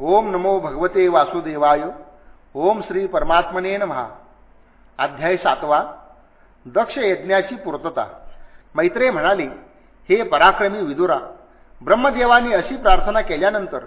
ओम नमो भगवते वासुदेवाय ओम श्री परमात्मने महा अध्याय सातवा. दक्ष यज्ञाची पूर्तता. मैत्रेय म्हणाली हे पराक्रमी विदुरा ब्रह्मदेवानी अशी प्रार्थना केल्यानंतर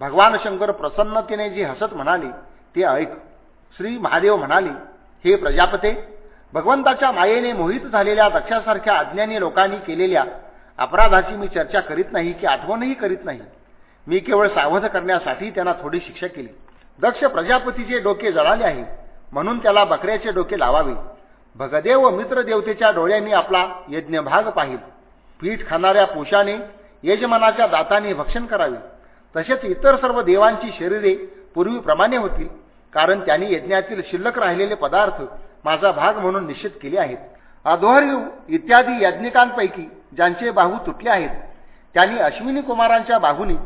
भगवान शंकर प्रसन्नतेने जी हसत म्हणाले ते ऐक. श्री महादेव म्हणाले हे प्रजापते भगवंताच्या मायेने मोहित झालेल्या दक्षासारख्या अज्ञानी लोकांनी केलेल्या अपराधाची मी चर्चा करीत नाही की आठवणही करीत नाही. मी केवळ सावध करण्यासाठी त्यांना थोडी शिक्षा केली. दक्ष प्रजापतीचे डोके जळाले आहे म्हणून त्याला बकऱ्याचे डोके लावावे. भगदेव व मित्रदेवतेच्या डोळ्यांनी आपला यज्ञभाग पाहिल. पीठ खाणाऱ्या पुषाने यजमानाच्या दाताने भक्षण करावे. तसेच इतर सर्व देवांची शरीरे पूर्वीप्रमाणे होतील कारण त्यांनी यज्ञातील शिल्लक राहिलेले पदार्थ माझा भाग म्हणून निश्चित केले आहेत. अधोहर्यू इत्यादी याज्ञिकांपैकी ज्यांचे बाहू तुटले आहेत त्यांनी अश्विनी कुमारांच्या बाहूनी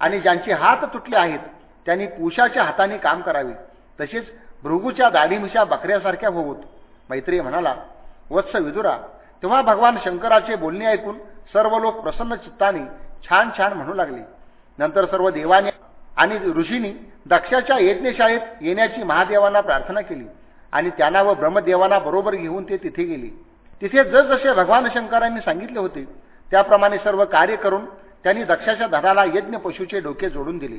आणि ज्यांचे हात तुटले आहेत त्यांनी पुषाच्या हाताने काम करावे. तसेच भृगूच्या दाढीमिशा बकऱ्यासारख्या होवत मैत्री म्हणाला वत्स विदुरा तेव्हा भगवान शंकराचे बोलणे ऐकून सर्व लोक प्रसन्न चित्ताने छान छान म्हणू लागले. नंतर सर्व देवाने आणि ऋषींनी दक्षाच्या यज्ञशाळेत येण्याची महादेवांना प्रार्थना केली आणि त्यांना व ब्रह्मदेवांना बरोबर घेऊन ते तिथे गेले. तिथे जसजसे भगवान शंकरांनी सांगितले होते त्याप्रमाणे सर्व कार्य करून त्यांनी दक्षाच्या धडाला यज्ञ पशूचे डोके जोडून दिले.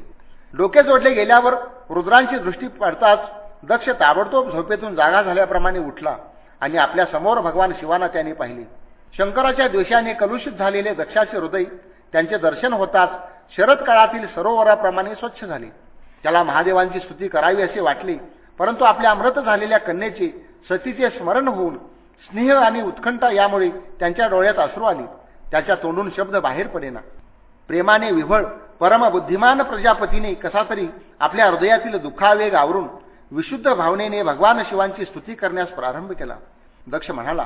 डोके जोडले गेल्यावर रुद्रांची दृष्टी पडताच दक्ष ताबडतोब झोपेतून जागा झाल्याप्रमाणे उठला आणि आपल्यासमोर भगवान शिवाना त्याने पाहिले. शंकराच्या द्वेषाने कलुषित झालेले दक्षाचे हृदय त्यांचे दर्शन होताच शरद काळातील सरोवराप्रमाणे स्वच्छ झाले. त्याला महादेवांची स्तुती करावी असे वाटले परंतु आपल्या अमृत झालेल्या कन्येचे सतीचे स्मरण होऊन स्नेह आणि उत्कंठा यामुळे त्यांच्या डोळ्यात अश्रू आली. त्याच्या तोंडून शब्द बाहेर पडेना. प्रेमाने विभळ परमबुद्धिमान प्रजापतीने कसा तरी आपल्या हृदयातील दुःखावेग आवरून विशुद्ध भावनेने भगवान शिवांची स्तुती करण्यास प्रारंभ केला. दक्ष म्हणाला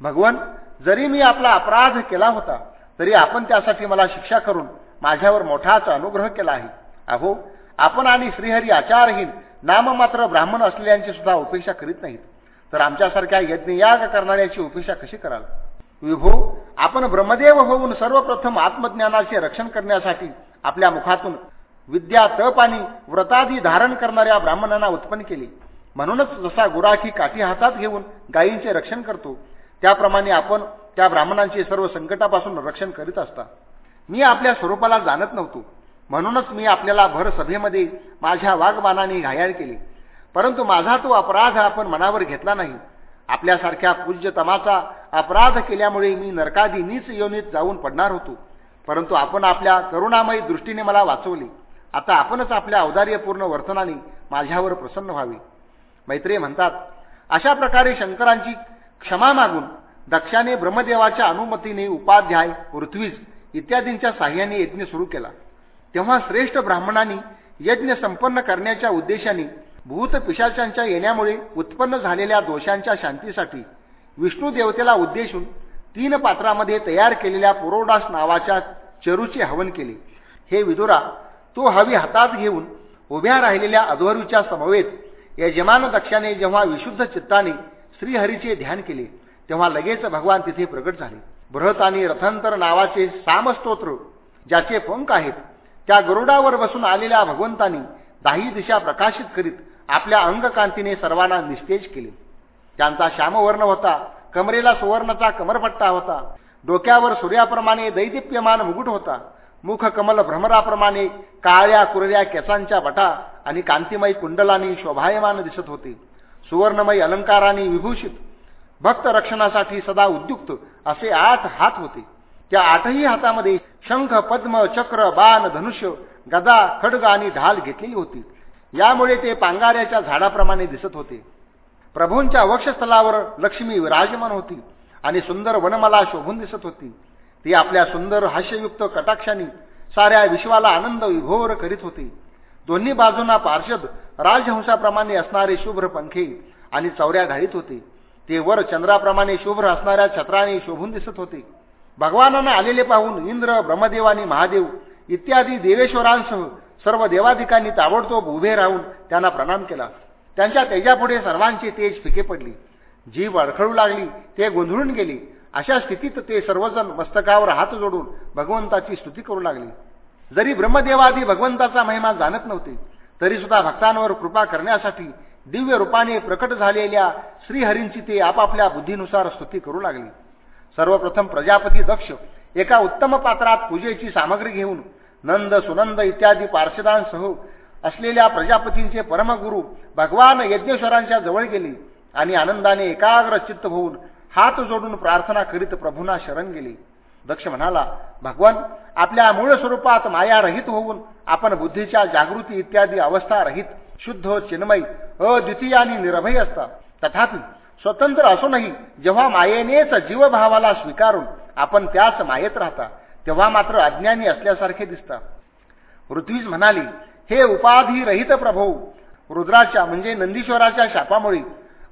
भगवान जरी मी आपला अपराध केला होता तरी आपण त्यासाठी मला शिक्षा करून माझ्यावर मोठाच अनुग्रह केला आहे. अहो आपण आणि श्रीहरी आचारहीन नाममात्र ब्राह्मण असलेल्यांची सुद्धा उपेक्षा करीत नाहीत. तर आमच्यासारख्या यज्ञयाग करणाऱ्याची उपेक्षा कशी कराल? विभो आपण ब्रह्मदेव होऊन सर्वप्रथम आत्मज्ञानाचे रक्षण करण्यासाठी आपल्या मुखातून विद्या तप आणि व्रतादी धारण करणाऱ्या ब्राह्मणांना उत्पन्न केले. म्हणूनच जसा गुराखी काठी हातात घेऊन गायींचे रक्षण करतो त्याप्रमाणे आपण त्या ब्राह्मणांचे सर्व संकटापासून रक्षण करीत असता. मी आपल्या स्वरूपाला जाणत नव्हतो. म्हणूनच मी आपल्याला भर सभेमध्ये माझ्या वाघबाणाने घायाळ केले. परंतु माझा तो अपराध आपण मनावर घेतला नाही. आपल्यासारख्या पूज्यतमाचा अपराध केल्यामुळे मी नरकादी नीच योनीत जाऊन पडणार होतो. परंतु आपण आपल्या करुणामयी दृष्टीने मला वाचवले. आता आपणच आपल्या औदार्यपूर्ण वर्तनाने माझ्यावर प्रसन्न व्हावे. मैत्रिय म्हणतात अशा प्रकारे शंकरांची क्षमा मागून दक्षाने ब्रह्मदेवाच्या अनुमतीने उपाध्याय पृथ्वीज इत्यादींच्या साह्याने यज्ञ सुरू केला. तेव्हा श्रेष्ठ ब्राह्मणांनी यज्ञ संपन्न करण्याच्या उद्देशाने भूत पिशाचांच्या येण्यामुळे उत्पन्न झालेल्या दोषांच्या शांतीसाठी विष्णू देवतेला उद्देशून तीन पात्रामध्ये तयार केलेल्या पुरोडास नावाच्या चरूचे हवन केले. हे विदुरा तो हवी हातात घेऊन उभ्या राहिलेल्या अध्वरूच्या समवेत यजमान दक्षाने जेव्हा विशुद्ध चित्ताने श्रीहरीचे ध्यान केले तेव्हा लगेच भगवान तिथे प्रकट झाले. बृहत आणि रथांतर नावाचे सामस्तोत्र ज्याचे पंख आहेत त्या गरुडावर बसून आलेल्या भगवंतांनी दाही दिशा प्रकाशित करीत आपल्या अंगकांतीने सर्वांना निस्तेज केले. त्यांचा श्यामवर्ण होता कमरेला सुवर्णाचा कमरपट्टा होता डोक्यावर सूर्याप्रमाणे दैदिप्यमान मुकुट होता मुख कमल भ्रमराप्रमाणे काळ्या कुरळ्या केसांच्या बटा आणि कांतिमयी कुंडलांनी शोभायमान दिसत होते. सुवर्णमयी अलंकारांनी विभूषित भक्त रक्षणासाठी सदा उद्युक्त असे आठ हात होते. त्या आठही हातामध्ये शंख पद्म चक्र बाण धनुष्य गदा खडग आणि ढाल घेतलेली होती. यामुळे ते पांगाऱ्याच्या झाडाप्रमाणे दिसत होते. प्रभूंच्या वक्षस्थलावर लक्ष्मी विराजमान होती आणि सुंदर वनमाला शोभून दिसत होती. ती आपल्या सुंदर हास्ययुक्त कटाक्षाने साऱ्या विश्वाला आनंद विभोर करीत होती. दोन्ही बाजूंना पार्षद राजहंसाप्रमाणे असणारे शुभ्र पंखे आणि चौऱ्या घालीत होते. ते वर चंद्राप्रमाणे शुभ्र असणाऱ्या छत्राने शोभून दिसत होते. भगवानांना आलेले पाहून इंद्र ब्रह्मदेव आणि महादेव इत्यादी देवेश्वरांसह सर्व देवाधिकांनी ताबडतोब उभे राहून त्यांना प्रणाम केला. त्यांच्या तेजापुढे सर्वांची तेज फिके पडली. जीव अडखळू लागली ते गोंधळून गेली. अशा स्थितीत ते सर्वजण मस्तकावर हात जोडून भगवंताची स्तुती करू लागली. जरी ब्रह्मदेवादी भगवंताचा महिमा जाणत नव्हते तरी सुद्धा भक्तांवर कृपा करण्यासाठी दिव्य रूपाने प्रकट झालेल्या श्रीहरींची ते आपापल्या बुद्धीनुसार स्तुती करू लागली. सर्वप्रथम प्रजापती दक्ष एका उत्तम पात्रात पूजेची सामग्री घेऊन नंद सुनंद इत्यादी पार्षदांसह असलेल्या प्रजापतींचे परमगुरु भगवान यज्ञेश्वरांच्या जवळ गेले आणि आनंदाने एकाग्र चित्त होऊन हात जोडून प्रार्थना करीत प्रभूंना शरण गेले. दक्ष म्हणाला भगवान आपल्या मूळ स्वरूपात माया रहित होऊन आपण बुद्धीच्या जागृती इत्यादी अवस्था रहित शुद्ध चिन्मयी अद्वितीय आणि निर्भयी असता. तथापि स्वतंत्र असूनही जेव्हा मायेनेच जीवभावाला स्वीकारून आपण त्याच मायेत राहता तेव्हा मात्र अज्ञानी असल्यासारखे दिसतात. ऋत्वीज म्हणाली हे उपाधी रहित प्रभू रुद्राच्या म्हणजे नंदीश्वराच्या शापामुळे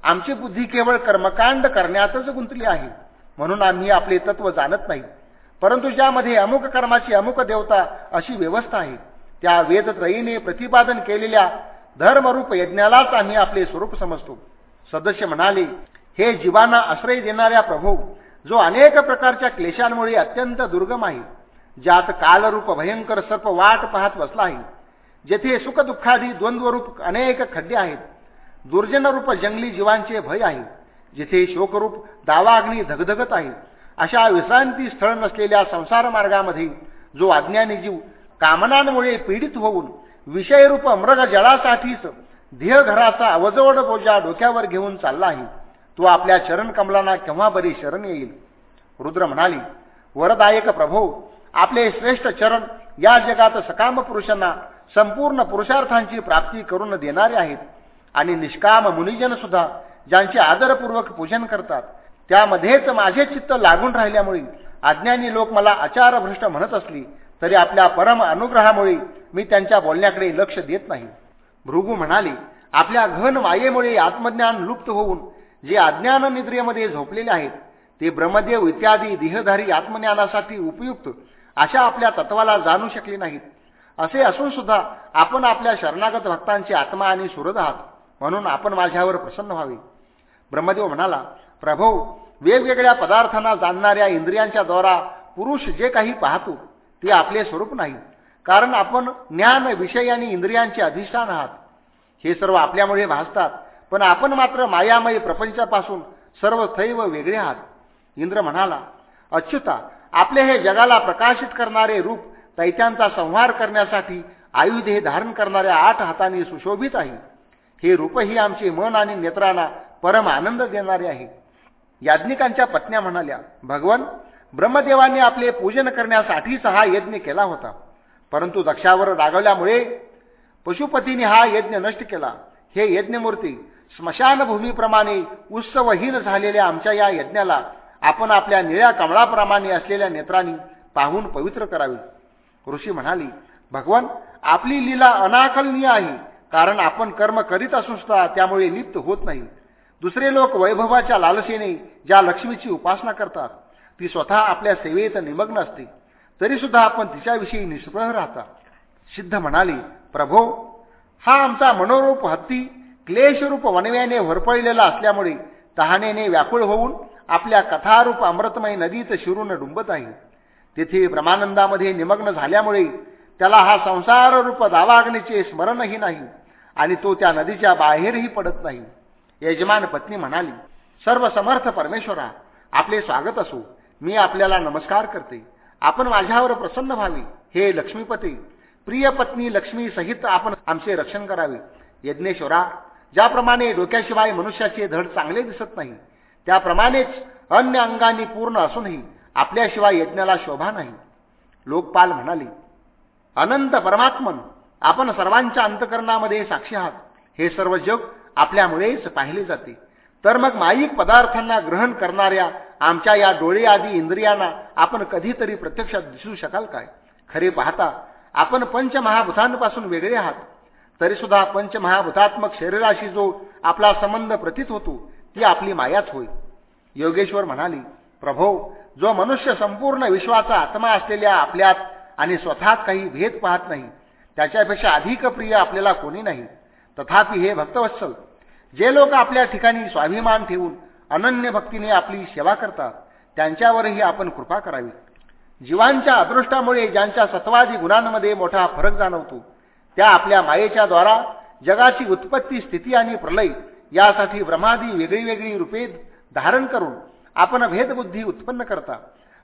आमची बुद्धी केवळ कर्मकांड करण्यातच गुंतली आहे. म्हणून आम्ही आपले तत्व जाणत नाही. परंतु ज्यामध्ये अमुक कर्माची अमुक देवता अशी व्यवस्था आहे त्या वेदत्रयीने प्रतिपादन केलेल्या धर्मरूप यज्ञालाच आम्ही आपले स्वरूप समजतो. सदस्य म्हणाले हे जीवांना आश्रय देणाऱ्या प्रभू जो अनेक प्रकारच्या क्लेशांमुळे अत्यंत दुर्गम आहे ज्यात कालरूप भयंकर सर्प वाट पाहत बसला आहे जेथे सुखदुःखादी द्वंद्वरूप अनेक खड्डे आहेत दुर्जनरूप जंगली जीवांचे भय आहे जिथे शोकरूप दावाग्नी धगधगत आहे अशा विश्रांती स्थळ नसलेल्या संसार मार्गामध्ये जो अज्ञानी जीव कामनांमुळे पीडित होऊन विषयरूप मृग जळासाठीच ध्येयघराचा अवजवड बोजा डोक्यावर घेऊन चालला आहे. तो आपल्या चरण कमलांना केव्हा बरी शरण येईल? रुद्र म्हणाली वरदायक प्रभो आपले श्रेष्ठ चरण या जगात सकाम पुरुषांना संपूर्ण पुरुषार्थांची प्राप्ती करून देणारे आहेत. आणि निष्काम मुनिजन सुद्धा ज्यांचे आदरपूर्वक पूजन करतात त्यामध्येच माझे चित्त लागून राहिल्यामुळे अज्ञानी लोक मला आचारभ्रष्ट म्हणत असली तरी आपल्या परम अनुग्रहामुळे मी त्यांच्या बोलण्याकडे लक्ष देत नाही. भृगू म्हणाले आपल्या घन मायेमुळे आत्मज्ञान लुप्त होऊन जे अज्ञान निद्रेमध्ये झोपलेले आहेत ते ब्रह्मदेव इत्यादी देहधारी आत्मज्ञानासाठी उपयुक्त अशा आपल्या तत्वाला जाणू शकले नाहीत. असे असून सुद्धा आपण आपल्या शरणागत भक्तांची आत्मा आणि सुरद आहात म्हणून आपण माझ्यावर प्रसन्न व्हावे. ब्रह्मदेव म्हणाला प्रभो वेगवेगळ्या पदार्थांना जाणणाऱ्या इंद्रियांच्या द्वारा पुरुष जे काही पाहतो ते आपले स्वरूप नाही कारण आपण ज्ञान विषय आणि इंद्रियांचे अधिष्ठान आहात. हे सर्व आपल्यामुळे भासतात पण आपण मात्र मायामयी प्रपंचापासून सर्व थैव वेगळे आहात. इंद्र म्हणाला अच्युता आपले हे जगाला प्रकाशित करणारे रूप दैत्यांचा संहार करण्यासाठी आयुध हे धारण करणाऱ्या आठ हातांनी सुशोभित आहे. हे रूपही आमचे मन आणि नेत्रांना परम आनंद देणारे आहे. याज्ञिकांच्या पत्न्या म्हणाल्या भगवन ब्रह्मदेवाने आपले पूजन करण्यासाठीच हा यज्ञ केला होता. परंतु दक्षावर रागवल्यामुळे पशुपतीने हा यज्ञ नष्ट केला. हे यज्ञमूर्ती स्मशानभूमीप्रमाणे उत्सवहीन झालेल्या आमच्या या यज्ञाला आपण आपल्या निळ्या कमळाप्रमाणे असलेल्या नेत्रांनी पाहून पवित्र करावे. ऋषी म्हणाली भगवान आपली लीला अनाकलनीय आहे कारण आपण कर्म करीत असून त्यामुळे लिप्त होत नाही. दुसरे लोक वैभवाच्या लालसेने ज्या लक्ष्मीची उपासना करतात ती स्वतः आपल्या सेवेत निमग्न असते. तरीसुद्धा आपण तिच्याविषयी निष्प्रह राहता. सिद्ध म्हणाली प्रभो हा आमचा मनोरूप हत्ती क्लेशरूप वनव्याने होरपळलेला असल्यामुळे तहानेने व्याकुळ होऊन आपल्या कथारूप अमृतमय नदीत शिरून डुंबत आहे. तेथे ब्रह्मानंदामध्ये निमग्न झाल्यामुळे त्याला हा संसाररूप दावाग्नीचे स्मरणही नाही आणि तो त्या नदीच्या बाहेरही पडत नाही. यजमान पत्नी म्हणाली सर्व समर्थ परमेश्वरा आपले स्वागत असो. मी आपल्याला नमस्कार करते. आपण माझ्यावर प्रसन्न व्हावे. हे लक्ष्मीपती. प्रिय पत्नी लक्ष्मी सहित आपण आमचे रक्षण करावे. यज्ञेश्वरा ज्याप्रमाणे डोक्याशिवाय मनुष्याचे धड चांगले दिसत नाही त्याप्रमाणेच अन्य अंगांनी पूर्ण असूनही आपल्याशिवाय यज्ञाला शोभा नाही. लोकपाल म्हणाले अनंत परमात्मन आपण सर्वांच्या अंतकरणामध्ये साक्षी आहात. हे सर्व जग आपल्यामुळेच पाहिले जाते. तर मग माईक पदार्थांना ग्रहण करणाऱ्या आमच्या या डोळे आदी इंद्रियांना आपण कधीतरी प्रत्यक्षात दिसू शकाल काय? खरे पाहता आपण पंचमहाभूतांपासून वेगळे आहात. तरीसुद्धा पंचमहाभूतात्मक शरीराशी जो आपला संबंध प्रतीत होतो ती आपली मायाच होय. योगेश्वर म्हणाली प्रभो जो मनुष्य संपूर्ण विश्वाचा आत्मा असलेल्या आपल्यात आणि स्वतःत काही भेद पाहत नाही त्याच्यापेक्षा अधिक प्रिय आपल्याला कोणी नाही. तथापि हे भक्तवत्सल जे लोक आपल्या ठिकाणी स्वाभिमान ठेवून अनन्य भक्तीने आपली सेवा करतात त्यांच्यावरही आपण कृपा करावी. जीवांच्या अदृष्टामुळे ज्यांच्या सत्वादी गुणांमध्ये मोठा फरक जाणवतो त्या आपल्या मायेच्या द्वारा जगाची उत्पत्ती स्थिती आणि प्रलय यासाठी ब्रह्मादी वेगळी वेगळी रूपे धारण करून आपण भेदबुद्धी उत्पन्न करता.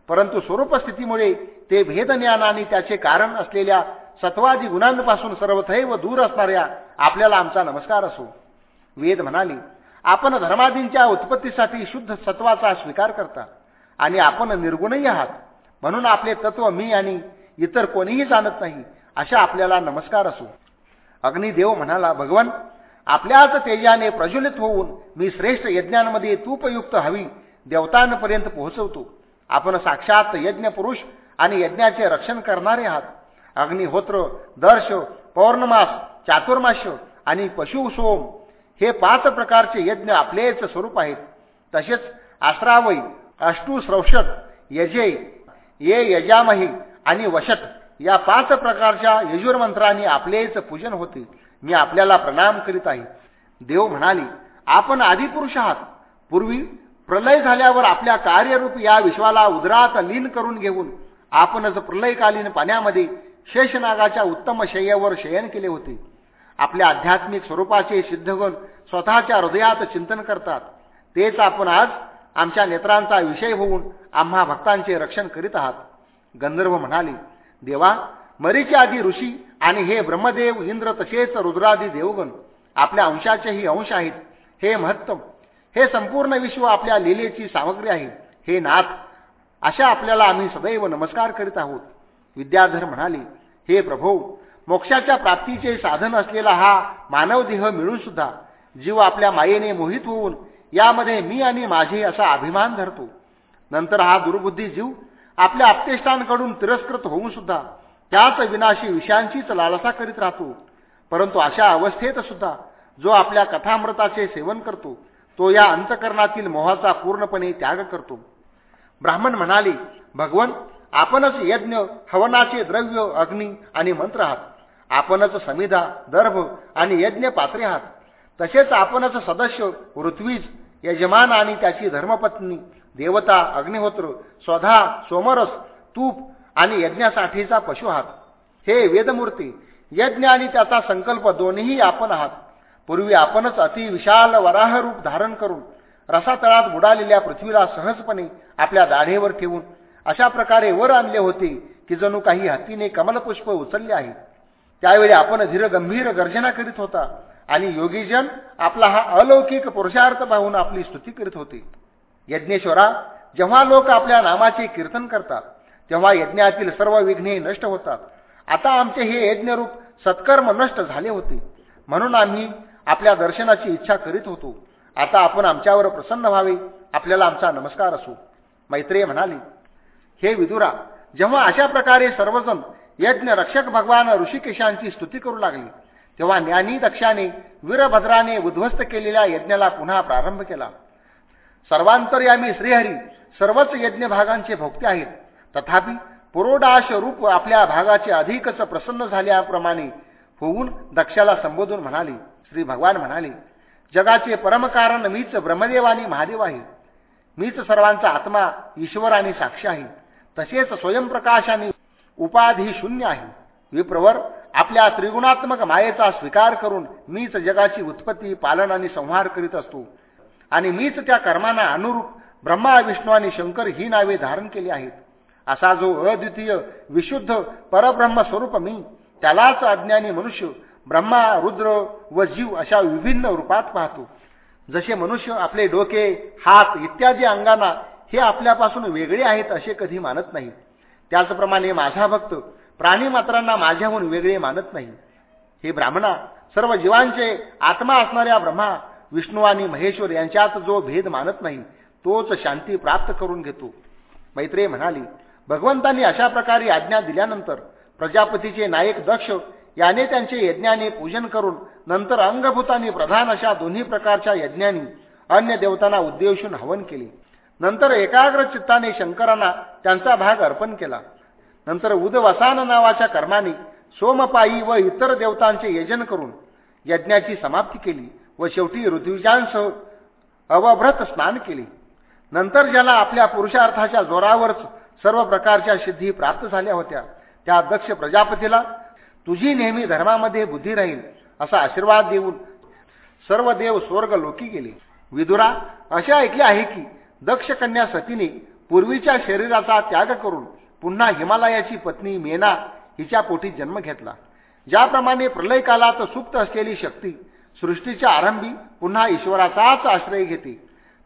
परंतु स्वरूप स्थितीमुळे ते भेदज्ञान आणि त्याचे कारण असलेल्या सत्वादी गुणांपासून सर्वथैव दूर असणाऱ्या आपल्याला आमचा नमस्कार असो. वेद म्हणाले आपण धर्मादींच्या उत्पत्तीसाठी शुद्ध सत्वाचा स्वीकार करता आणि आपण निर्गुणही आहात. म्हणून आपले तत्व मी आणि इतर कोणीही जाणत नाही अशा आपल्याला नमस्कार असो. अग्निदेव म्हणाला भगवान आपल्याच तेजाने प्रज्वलित होऊन मी श्रेष्ठ यज्ञांमध्ये तूपयुक्त हवी देवतांपर्यंत पोहोचवतो. आपण साक्षात यज्ञ पुरुष आणि यज्ञाचे रक्षण करणारे आहात. अग्निहोत्र दर्श पौर्णमास चातुर्मास आणि पशुसोम हे पाच प्रकारचे यज्ञ आपलेच स्वरूप आहेत. तसेच आश्रावई अष्टुश्रौषट यजे ये यजामही आणि वशट या पाच प्रकारच्या यजुर्मंत्रांनी आपलेच पूजन होते. मी आपल्याला प्रणाम करीत आहे. देव म्हणाले आपण आदिपुरुष आहात. पूर्वी प्रलय झाल्यावर आपल्या कार्यरूप या विश्वाला उदरात लीन करून घेऊन आपणच प्रलयकालीन पाण्यामध्ये शेषनागाच्या उत्तम शय्यावर शयन केले होते. आपल्या आध्यात्मिक स्वरूपाचे सिद्धगुण स्वतःच्या हृदयात चिंतन करतात. तेच आपण आज आमच्या नेत्रांचा विषय होऊन आम्हा भक्तांचे रक्षण करीत आहात. गंधर्व म्हणाले देवा मरीच्या आधी ऋषी आणि हे ब्रह्मदेव इंद्र तसेच रुद्रादी देवगण आपल्या अंशाचेही अंश आहेत. हे महत्तम. हे संपूर्ण विश्व आपल्या लिलेची सामग्री आहे. हे नाथ अशा आपल्याला आम्ही सदैव नमस्कार करीत आहोत. विद्याधर म्हणाले हे प्रभो मोक्षाच्या प्राप्तीचे साधन असलेला हा मानवदेह मिळून सुद्धा जीव आपल्या मायेने मोहित होऊन यामध्ये मी आणि माझे असा अभिमान धरतो. नंतर हा दुर्बुद्धी जीव आपल्या आप्तेष्टांकडून तिरस्कृत होऊन सुद्धा त्याच विनाशी विषयांचीच लालसा करीत राहतो. परंतु अशा अवस्थेत सुद्धा जो आपल्या कथामृताचे सेवन करतो तो या अंतकरणातील मोहाचा पूर्णपणे त्याग करतो. ब्राह्मण म्हणाले भगवन आपणच यज्ञ हवनाचे द्रव्य अग्नी आणि मंत्र आहात. आपणच समिधा दर्भ आणि यज्ञ पात्रे आहात. तसेच आपणच सदस्य पृथ्वीज यजमान आणि त्याची धर्मपत्नी देवता अग्निहोत्र स्वधा सोमरस तूप आणि यज्ञासाठीचा पशु आहात. हे वेदमूर्ती यज्ञ आणि त्याचा संकल्प दोन्ही आपण आहात. पूर्वी आपणच अतिविशाल वराह रूप धारण करून रसातळात बुडालेल्या पृथ्वीला सहजपणे आपल्या दाढेवर ठेवून अशा प्रकारे वर आणले होते की जणू काही हत्तीने कमलपुष्प उचलले आहे. त्यावेळी आपण धीरगंभीर गर्जना करीत होता आणि योगीजन आपला हा अलौकिक पुरुषार्थ पाहून आपली स्तुती करीत होते. यज्ञेश्वरा जेव्हा लोक आपल्या नामाचे कीर्तन करतात तेव्हा यज्ञातील सर्व विघ्ने नष्ट होतात. आता आमचे हे यज्ञरूप सत्कर्म नष्ट झाले होते. म्हणून आम्ही आपल्या दर्शनाची इच्छा करीत होतो. आता आपण आमच्यावर प्रसन्न व्हावे आपल्याला आमचा नमस्कार असो. मैत्रेय म्हणाली हे विदुरा जेव्हा अशा प्रकारे सर्वजण यज्ञ रक्षक भगवान ऋषिकेशांची स्तुती करू लागली तेव्हा ज्ञानी दक्षाने वीरभद्राने उद्ध्वस्त केलेल्या यज्ञाला पुन्हा प्रारंभ केला. सर्वांतरयामी श्रीहरी सर्वच यज्ञ भागांचे भोगते आहेत. तथापि पुरोडाश रूप आपल्या भागाचे अधिकच प्रसन्न झाल्याप्रमाणे होऊन दक्षाला संबोधून म्हणाले श्री भगवान म्हणाले जगाचे परमकारण मीच ब्रह्मदेव आणि महादेव आहे. मीच सर्वांचा आत्मा ईश्वर आणि साक्षी आहे. तसेच स्वयंप्रकाश आणि उपाधी शून्य आहे. विप्रवर आपल्या त्रिगुणात्मक मायेचा स्वीकार करून मीच जगाची उत्पत्ती पालन आणि संहार करीत असतो. आणि मीच त्या कर्मांना अनुरूप ब्रह्मा विष्णू आणि शंकर ही नावे धारण केली आहेत. असा जो अद्वितीय विशुद्ध परब्रह्म स्वरूप मी त्यालाच अज्ञानी मनुष्य ब्रह्मा रुद्र व जीव अशा विभिन्न रूपात पाहतो. जसे मनुष्य आपले डोके हात इत्यादी अंगांना हे आपल्यापासून वेगळे आहेत असे कधी मानत नाही. त्याचप्रमाणे माझा भक्त प्राणी मात्रांना माझ्याहून वेगळे मानत नाही. हे ब्राह्मणा सर्व जीवांचे आत्मा असणाऱ्या ब्रह्मा विष्णू आणि महेश्वर यांच्यात जो भेद मानत नाही तोच शांती प्राप्त करून घेतो. मैत्रेय म्हणाली भगवंतांनी अशा प्रकारे आज्ञा दिल्यानंतर प्रजापतीचे नायक दक्ष याने त्यांचे यज्ञाने पूजन करून नंतर अंगभूतानी प्रधान अशा दोन्ही प्रकारच्या यज्ञांनी अन्य देवतांना उद्देशून हवन केले. नंतर एकाग्र चित्ताने शंकरांना त्यांचा भाग अर्पण केला. नंतर उदवसान नावाच्या कर्माने सोमपायी व इतर देवतांचे यजन करून यज्ञाची समाप्ती केली. व शेवटी ऋत्विजांसह अवभ्रत स्नान केले. नंतर ज्याला आपल्या पुरुषार्थाच्या जोरावरच सर्व प्रकारच्या सिद्धी प्राप्त झाल्या होत्या त्या दक्ष प्रजापतीला तुझी नेहमी धर्मामध्ये बुद्धी राहील असा आशीर्वाद देऊन सर्व देव स्वर्ग लोकी गेले. विदुरा असे ऐकले आहे की दक्ष कन्या सतीने पूर्वीच्या शरीराचा त्याग करून पुन्हा हिमालयाची पत्नी मेना हिच्या पोटी जन्म घेतला. ज्याप्रमाणे प्रलयकालात सुप्त असलेली शक्ती सृष्टीच्या आरंभी पुन्हा ईश्वराचाच आश्रय घेते.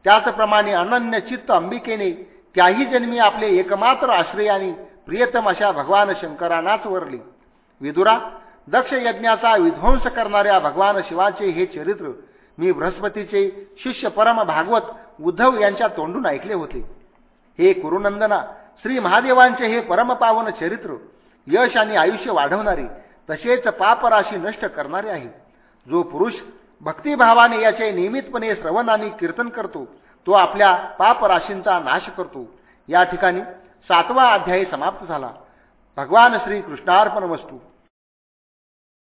त्याचप्रमाणे अनन्य चित्त अंबिकेने त्याही जन्मी आपले एकमात्र आश्रय आणि प्रियतम अशा भगवान शंकरांनाच वरले. विदुरा दक्ष यज्ञाचा विध्वंस करणाऱ्या भगवान शिवाचे हे चरित्र मी बृहस्पतीचे शिष्य परम भागवत उद्धव यांच्या तोंडून ऐकले होते. हे कुरुनंदना श्री महादेवांचे हे परमपावन चरित्र यश आणि आयुष्य वाढवणारे तसेच पापराशी नष्ट करणारे आहे. जो पुरुष भक्तिभावाने याचे नियमितपणे श्रवण आणि कीर्तन करतो तो आपल्या पापराशींचा नाश करतो. या ठिकाणी सातवा अध्यायी समाप्त झाला. भगवान श्री कृष्णार्पण वस्तू.